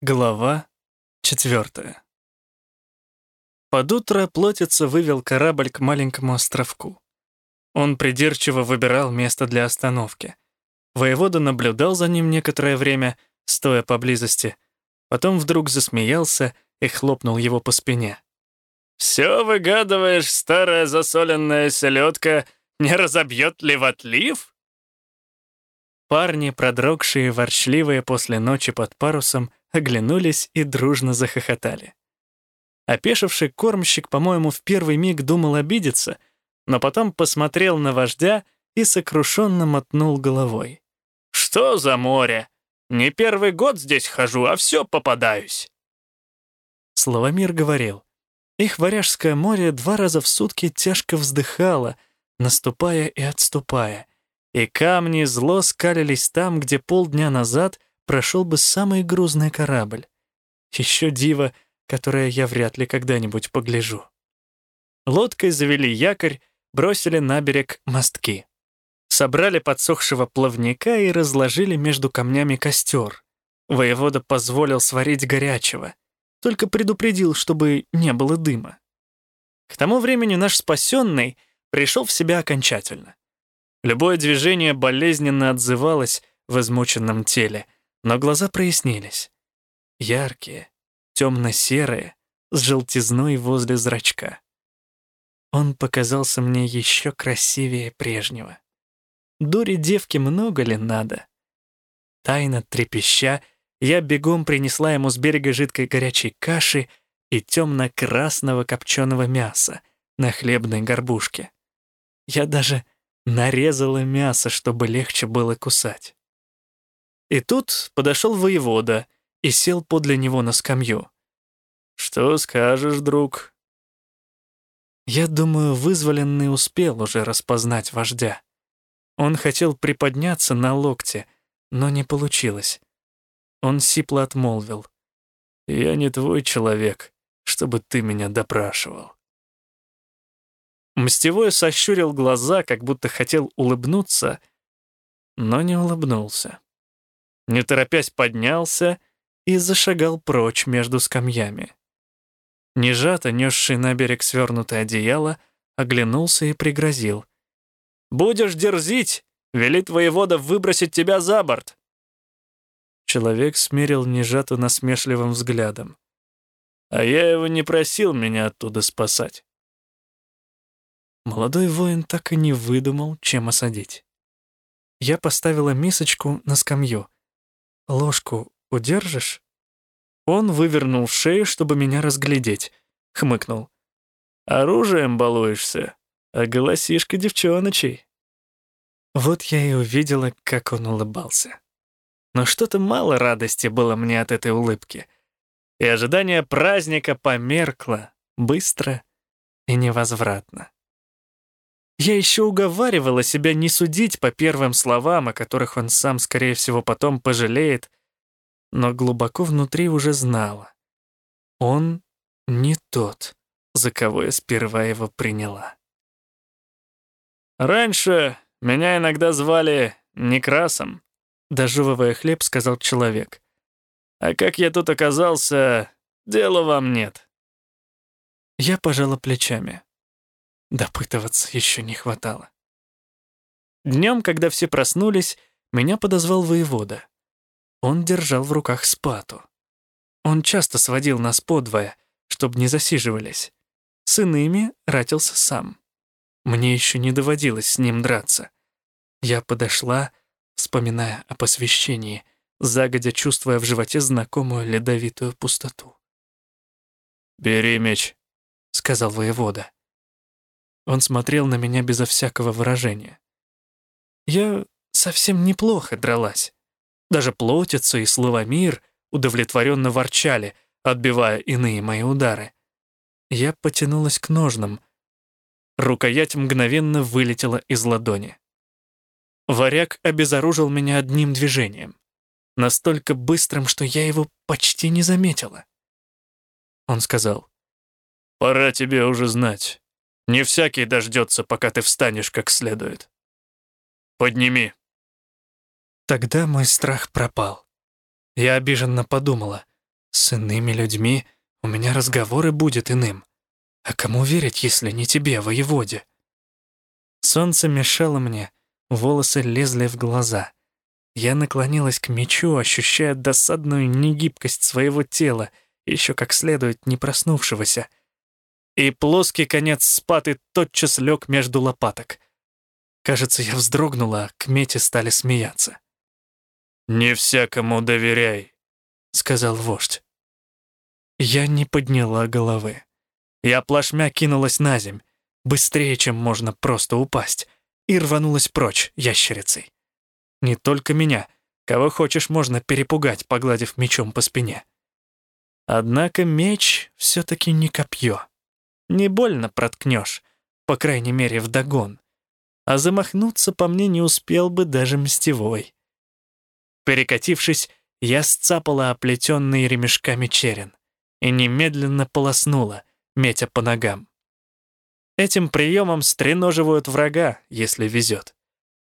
Глава четвертая. Под утро Плотица вывел корабль к маленькому островку. Он придирчиво выбирал место для остановки. Воевода наблюдал за ним некоторое время, стоя поблизости. Потом вдруг засмеялся и хлопнул его по спине. «Все выгадываешь, старая засоленная селедка, не разобьет ли в отлив?» Парни, продрогшие, ворчливые после ночи под парусом, оглянулись и дружно захохотали. Опешивший кормщик, по-моему, в первый миг думал обидеться, но потом посмотрел на вождя и сокрушенно мотнул головой. «Что за море? Не первый год здесь хожу, а все попадаюсь». Славомир говорил, их Варяжское море два раза в сутки тяжко вздыхало, наступая и отступая, и камни зло скалились там, где полдня назад прошел бы самый грузный корабль. Еще диво, которое я вряд ли когда-нибудь погляжу. Лодкой завели якорь, бросили на берег мостки. Собрали подсохшего плавника и разложили между камнями костер. Воевода позволил сварить горячего, только предупредил, чтобы не было дыма. К тому времени наш спасенный пришел в себя окончательно. Любое движение болезненно отзывалось в измученном теле — но глаза прояснились. Яркие, темно-серые, с желтизной возле зрачка. Он показался мне еще красивее прежнего. Дури девки много ли надо? Тайно трепеща, я бегом принесла ему с берега жидкой горячей каши и темно-красного копченого мяса на хлебной горбушке. Я даже нарезала мясо, чтобы легче было кусать. И тут подошел воевода и сел подле него на скамью. «Что скажешь, друг?» Я думаю, вызволенный успел уже распознать вождя. Он хотел приподняться на локте, но не получилось. Он сипло отмолвил. «Я не твой человек, чтобы ты меня допрашивал». Мстевой сощурил глаза, как будто хотел улыбнуться, но не улыбнулся не торопясь поднялся и зашагал прочь между скамьями. Нежато, несший на берег свернутое одеяло, оглянулся и пригрозил. «Будешь дерзить, велит воевода выбросить тебя за борт!» Человек смерил Нежату насмешливым взглядом. «А я его не просил меня оттуда спасать». Молодой воин так и не выдумал, чем осадить. Я поставила мисочку на скамью — «Ложку удержишь?» Он вывернул шею, чтобы меня разглядеть, хмыкнул. «Оружием балуешься, а голосишка девчоночей». Вот я и увидела, как он улыбался. Но что-то мало радости было мне от этой улыбки. И ожидание праздника померкло быстро и невозвратно. Я еще уговаривала себя не судить по первым словам, о которых он сам, скорее всего, потом пожалеет, но глубоко внутри уже знала. Он не тот, за кого я сперва его приняла. «Раньше меня иногда звали Некрасом», — дожевывая хлеб, сказал человек. «А как я тут оказался, дела вам нет». Я пожала плечами. Допытываться еще не хватало. Днем, когда все проснулись, меня подозвал воевода. Он держал в руках спату. Он часто сводил нас подвое, чтобы не засиживались. С иными ратился сам. Мне еще не доводилось с ним драться. Я подошла, вспоминая о посвящении, загодя чувствуя в животе знакомую ледовитую пустоту. «Бери меч», — сказал воевода. Он смотрел на меня безо всякого выражения. Я совсем неплохо дралась. Даже плотица и словомир удовлетворенно ворчали, отбивая иные мои удары. Я потянулась к ножнам. Рукоять мгновенно вылетела из ладони. Варяг обезоружил меня одним движением. Настолько быстрым, что я его почти не заметила. Он сказал, «Пора тебе уже знать. Не всякий дождется, пока ты встанешь как следует. Подними. Тогда мой страх пропал. Я обиженно подумала. С иными людьми у меня разговоры будет иным. А кому верить, если не тебе, воеводе? Солнце мешало мне, волосы лезли в глаза. Я наклонилась к мечу, ощущая досадную негибкость своего тела, еще как следует не проснувшегося. И плоский конец спаты тотчас лег между лопаток. Кажется, я вздрогнула, а к мете стали смеяться. «Не всякому доверяй», — сказал вождь. Я не подняла головы. Я плашмя кинулась на земь, быстрее, чем можно просто упасть, и рванулась прочь ящерицей. Не только меня, кого хочешь, можно перепугать, погладив мечом по спине. Однако меч все-таки не копье. Не больно проткнешь, по крайней мере, вдогон. А замахнуться по мне не успел бы даже мстевой. Перекатившись, я сцапала оплетенный ремешками черен и немедленно полоснула, метя по ногам. Этим приемом стреноживают врага, если везет.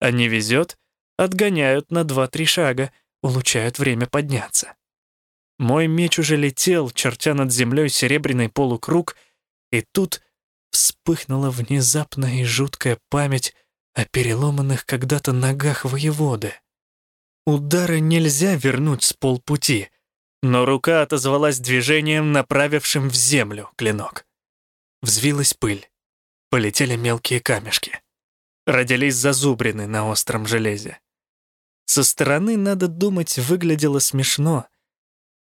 А не везет, отгоняют на два-три шага, улучшают время подняться. Мой меч уже летел, чертя над землей серебряный полукруг, и тут вспыхнула внезапная и жуткая память о переломанных когда-то ногах воеводы. Удары нельзя вернуть с полпути, но рука отозвалась движением, направившим в землю клинок. Взвилась пыль, полетели мелкие камешки. Родились зазубрины на остром железе. Со стороны, надо думать, выглядело смешно.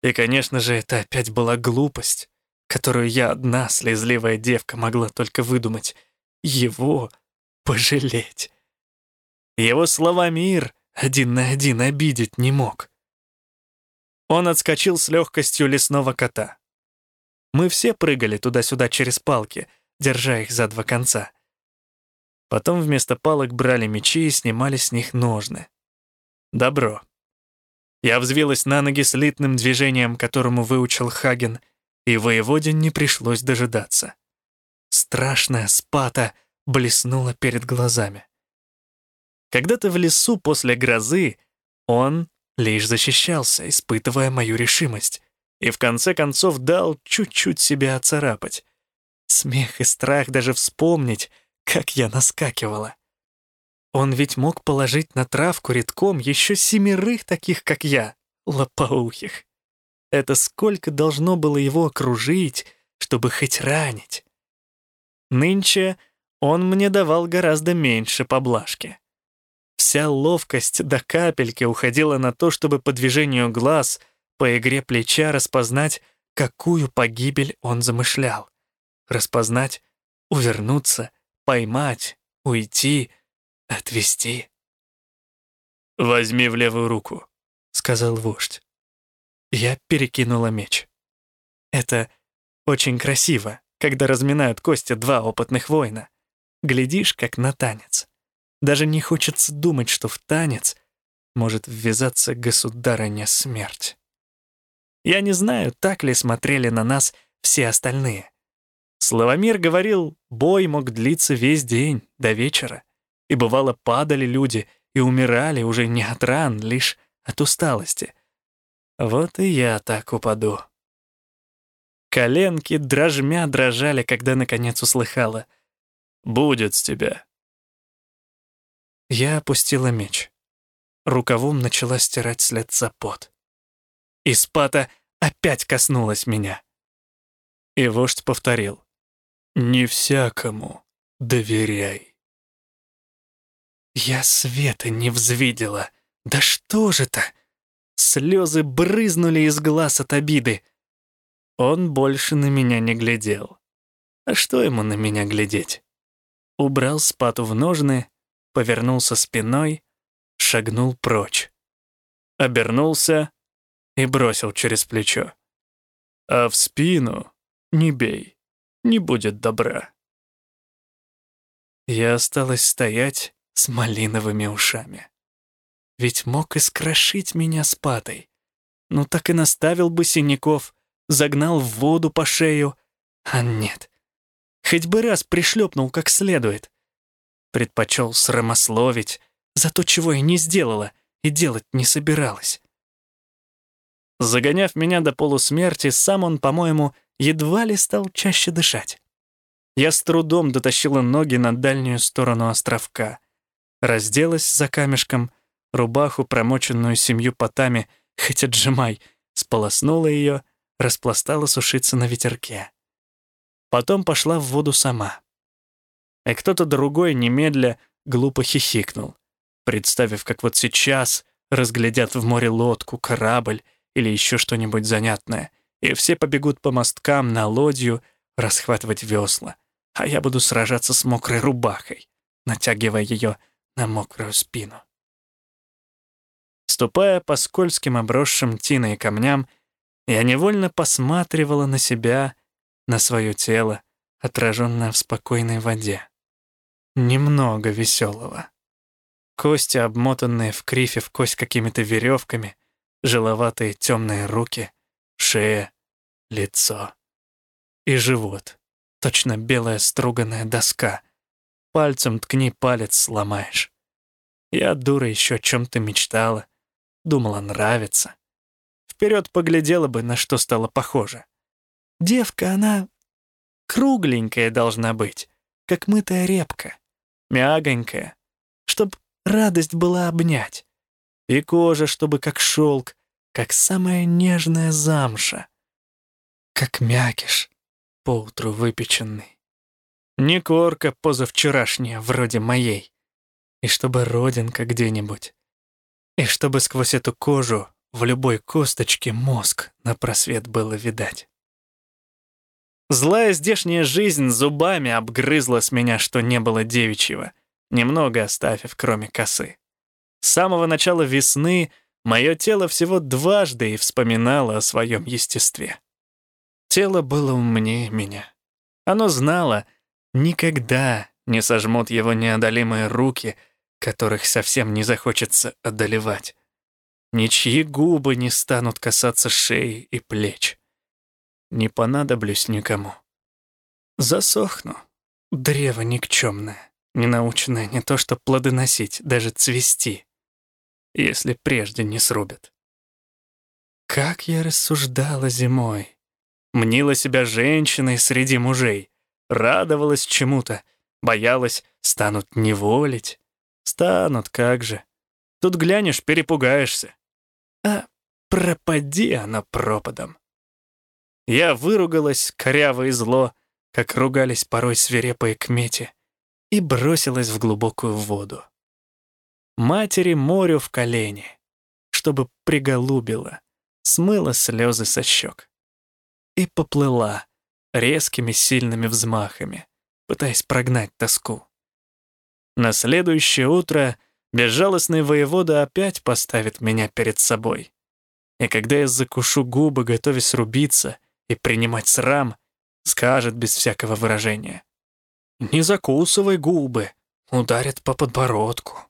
И, конечно же, это опять была глупость, которую я одна, слезливая девка, могла только выдумать. Его пожалеть. Его слова мир один на один обидеть не мог. Он отскочил с легкостью лесного кота. Мы все прыгали туда-сюда через палки, держа их за два конца. Потом вместо палок брали мечи и снимали с них ножны. Добро. Я взвилась на ноги слитным движением, которому выучил Хаген, и воеводе не пришлось дожидаться. Страшная спата блеснула перед глазами. Когда-то в лесу после грозы он лишь защищался, испытывая мою решимость, и в конце концов дал чуть-чуть себя оцарапать. Смех и страх даже вспомнить, как я наскакивала. Он ведь мог положить на травку редком еще семерых таких, как я, лопоухих. Это сколько должно было его окружить, чтобы хоть ранить. Нынче он мне давал гораздо меньше поблажки. Вся ловкость до капельки уходила на то, чтобы по движению глаз, по игре плеча распознать, какую погибель он замышлял. Распознать, увернуться, поймать, уйти, отвести. «Возьми в левую руку», — сказал вождь. Я перекинула меч. Это очень красиво, когда разминают кости два опытных воина. Глядишь, как на танец. Даже не хочется думать, что в танец может ввязаться государыня смерть. Я не знаю, так ли смотрели на нас все остальные. Славомир говорил, бой мог длиться весь день, до вечера. И бывало, падали люди и умирали уже не от ран, лишь от усталости. Вот и я так упаду. Коленки дрожмя дрожали, когда наконец услыхала. «Будет с тебя». Я опустила меч. Рукавом начала стирать след за пот. Испата опять коснулась меня. И вождь повторил. «Не всякому доверяй». Я света не взвидела. Да что же это? Слезы брызнули из глаз от обиды. Он больше на меня не глядел. А что ему на меня глядеть? Убрал спату в ножны, повернулся спиной, шагнул прочь. Обернулся и бросил через плечо. «А в спину не бей, не будет добра». Я осталась стоять с малиновыми ушами. Ведь мог искрошить меня с. Ну так и наставил бы синяков, загнал в воду по шею. А нет. Хоть бы раз пришлепнул как следует. Предпочел срамословить за то, чего я не сделала и делать не собиралась. Загоняв меня до полусмерти, сам он, по-моему, едва ли стал чаще дышать. Я с трудом дотащила ноги на дальнюю сторону островка. Разделась за камешком, рубаху, промоченную семью потами, хоть отжимай, сполоснула ее, распластала сушиться на ветерке. Потом пошла в воду сама. И кто-то другой немедля глупо хихикнул, представив, как вот сейчас разглядят в море лодку, корабль или еще что-нибудь занятное, и все побегут по мосткам на лодью расхватывать весла, а я буду сражаться с мокрой рубахой, натягивая ее на мокрую спину. Ступая по скользким обросшим тиной камням, я невольно посматривала на себя, на свое тело, отраженное в спокойной воде. Немного веселого. Кости, обмотанные в крифе в кость какими-то веревками, жиловатые темные руки, шея, лицо и живот. Точно белая струганная доска. Пальцем ткни палец, сломаешь. Я, дура, еще о чем-то мечтала. Думала, нравится. Вперед поглядела бы, на что стало похоже. Девка, она кругленькая должна быть, как мытая репка, мягонькая, чтоб радость была обнять. И кожа, чтобы как шелк, как самая нежная замша. Как мякиш, поутру выпеченный. Не корка позавчерашняя, вроде моей. И чтобы родинка где-нибудь. И чтобы сквозь эту кожу в любой косточке мозг на просвет было видать. Злая здешняя жизнь зубами обгрызла с меня, что не было девичьего, немного оставив, кроме косы. С самого начала весны мое тело всего дважды и вспоминало о своем естестве. Тело было умнее меня. Оно знало, никогда не сожмут его неодолимые руки, которых совсем не захочется одолевать. Ничьи губы не станут касаться шеи и плеч. Не понадоблюсь никому. Засохну. Древо никчемное, ненаученное не то что плодоносить, даже цвести если прежде не срубят. Как я рассуждала зимой. Мнила себя женщиной среди мужей, радовалась чему-то, боялась, станут неволить. Станут, как же. Тут глянешь, перепугаешься. А пропади оно пропадом. Я выругалась, коряво и зло, как ругались порой свирепые кмети, и бросилась в глубокую воду матери морю в колени, чтобы приголубила, смыла слезы со щек. И поплыла резкими сильными взмахами, пытаясь прогнать тоску. На следующее утро безжалостный воевода опять поставит меня перед собой. И когда я закушу губы, готовясь рубиться и принимать срам, скажет без всякого выражения. «Не закусывай губы, ударят по подбородку».